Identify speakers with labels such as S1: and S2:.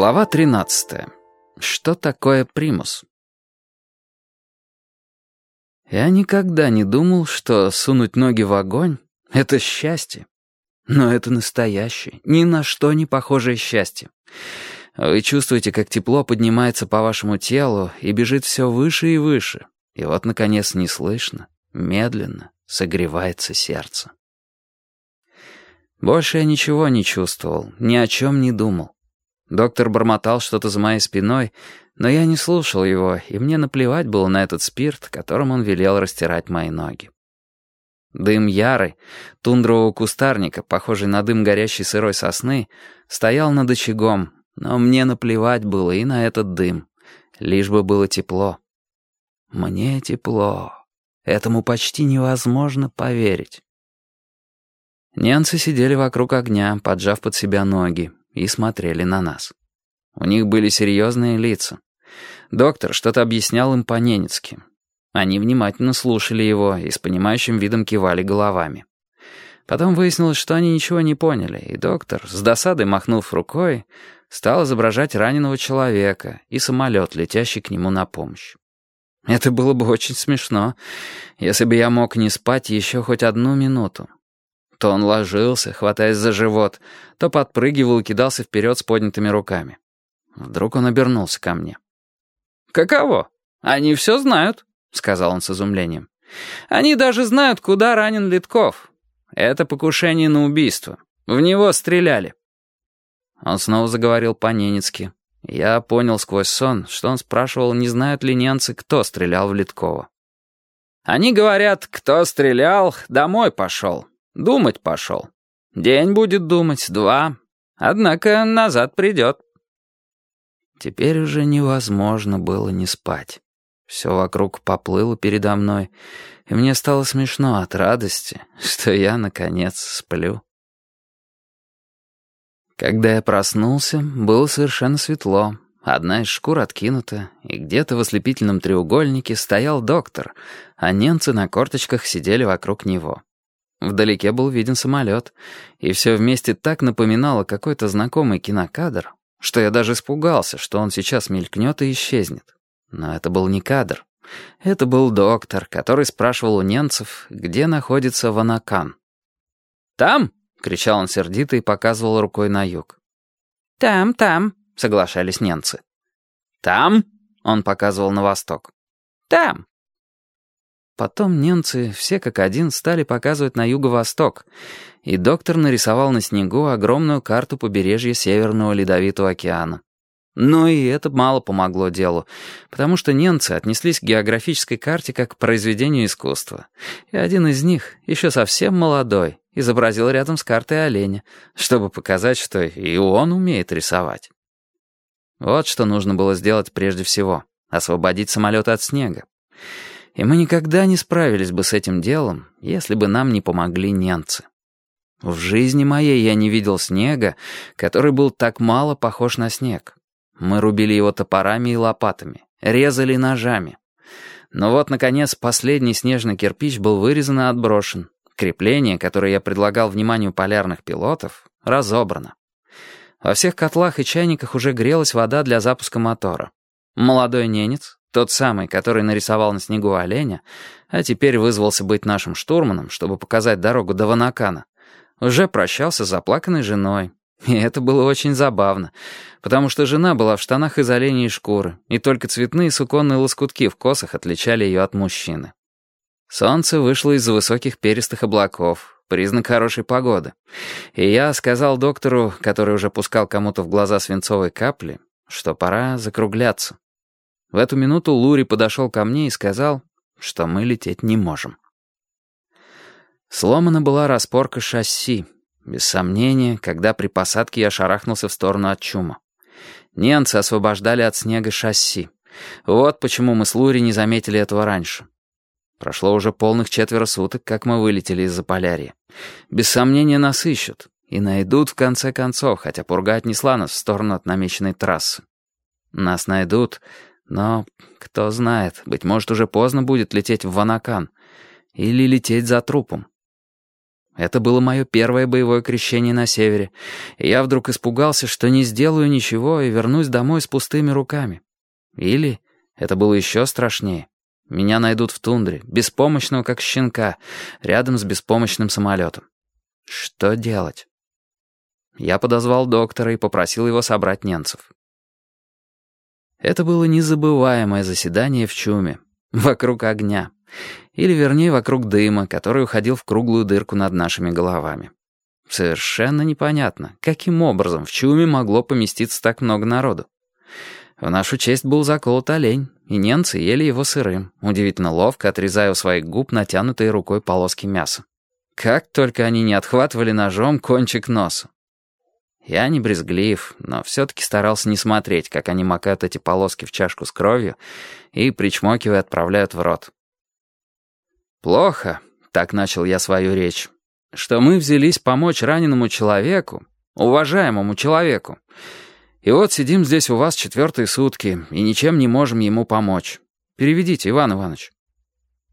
S1: Глава 13. Что такое примус? Я никогда не думал, что сунуть ноги в огонь — это счастье. Но это настоящее, ни на что не похожее счастье. Вы чувствуете, как тепло поднимается по вашему телу и бежит все выше и выше. И вот, наконец, неслышно, медленно согревается сердце. Больше я ничего не чувствовал, ни о чем не думал. Доктор бормотал что-то за моей спиной, но я не слушал его, и мне наплевать было на этот спирт, которым он велел растирать мои ноги. Дым яры, тундрового кустарника, похожий на дым горящей сырой сосны, стоял над очагом, но мне наплевать было и на этот дым, лишь бы было тепло. Мне тепло. Этому почти невозможно поверить. Ненцы сидели вокруг огня, поджав под себя ноги, и смотрели на нас. У них были серьезные лица. Доктор что-то объяснял им по-ненецки. Они внимательно слушали его и с понимающим видом кивали головами. Потом выяснилось, что они ничего не поняли, и доктор, с досадой махнув рукой, стал изображать раненого человека и самолет, летящий к нему на помощь. Это было бы очень смешно, если бы я мог не спать еще хоть одну минуту. То он ложился, хватаясь за живот, то подпрыгивал и кидался вперед с поднятыми руками. Вдруг он обернулся ко мне. «Каково? Они все знают», — сказал он с изумлением. «Они даже знают, куда ранен Литков. Это покушение на убийство. В него стреляли». Он снова заговорил по-ненецки. Я понял сквозь сон, что он спрашивал, не знают ли немцы, кто стрелял в Литкова. «Они говорят, кто стрелял, домой пошел. Думать пошел. День будет думать, два. Однако назад придет. Теперь уже невозможно было не спать. Все вокруг поплыло передо мной, и мне стало смешно от радости, что я, наконец, сплю. Когда я проснулся, было совершенно светло. Одна из шкур откинута, и где-то в ослепительном треугольнике стоял доктор, а немцы на корточках сидели вокруг него. Вдалеке был виден самолет, и все вместе так напоминало какой-то знакомый кинокадр, что я даже испугался, что он сейчас мелькнет и исчезнет. Но это был не кадр. Это был доктор, который спрашивал у немцев, где находится Ванакан. «Там!» — кричал он сердито и показывал рукой на юг.
S2: «Там, там», —
S1: соглашались немцы. «Там?» — он показывал на восток.
S2: «Там».
S1: Потом немцы, все как один, стали показывать на юго-восток, и доктор нарисовал на снегу огромную карту побережья Северного Ледовитого океана. Но и это мало помогло делу, потому что немцы отнеслись к географической карте как к произведению искусства. И один из них, еще совсем молодой, изобразил рядом с картой оленя, чтобы показать, что и он умеет рисовать. Вот что нужно было сделать прежде всего — освободить самолет от снега. И мы никогда не справились бы с этим делом, если бы нам не помогли немцы. В жизни моей я не видел снега, который был так мало похож на снег. Мы рубили его топорами и лопатами, резали ножами. Но вот, наконец, последний снежный кирпич был вырезан и отброшен. Крепление, которое я предлагал вниманию полярных пилотов, разобрано. Во всех котлах и чайниках уже грелась вода для запуска мотора. Молодой ненец, тот самый, который нарисовал на снегу оленя, а теперь вызвался быть нашим штурманом, чтобы показать дорогу до Ванакана, уже прощался с заплаканной женой. И это было очень забавно, потому что жена была в штанах из оленей шкуры, и только цветные суконные лоскутки в косах отличали ее от мужчины. Солнце вышло из-за высоких перистых облаков, признак хорошей погоды. И я сказал доктору, который уже пускал кому-то в глаза свинцовые капли, что пора закругляться. В эту минуту Лури подошел ко мне и сказал, что мы лететь не можем. Сломана была распорка шасси. Без сомнения, когда при посадке я шарахнулся в сторону от чума. Немцы освобождали от снега шасси. Вот почему мы с Лури не заметили этого раньше. Прошло уже полных четверо суток, как мы вылетели из Заполярья. Без сомнения нас ищут. И найдут в конце концов, хотя пурга отнесла нас в сторону от намеченной трассы. Нас найдут, но, кто знает, быть может, уже поздно будет лететь в Ванакан. Или лететь за трупом. Это было мое первое боевое крещение на севере, и я вдруг испугался, что не сделаю ничего и вернусь домой с пустыми руками. Или, это было еще страшнее, меня найдут в тундре, беспомощного как щенка, рядом с беспомощным самолетом. Что делать? Я подозвал доктора и попросил его собрать немцев. Это было незабываемое заседание в чуме, вокруг огня. Или, вернее, вокруг дыма, который уходил в круглую дырку над нашими головами. Совершенно непонятно, каким образом в чуме могло поместиться так много народу. В нашу честь был заколот олень, и немцы ели его сырым, удивительно ловко отрезая у своих губ натянутой рукой полоски мяса. Как только они не отхватывали ножом кончик носа. Я не брезглив, но все-таки старался не смотреть, как они макают эти полоски в чашку с кровью и, причмокивая, отправляют в рот. «Плохо», — так начал я свою речь, «что мы взялись помочь раненому человеку, уважаемому человеку. И вот сидим здесь у вас четвертые сутки и ничем не можем ему помочь. Переведите, Иван Иванович».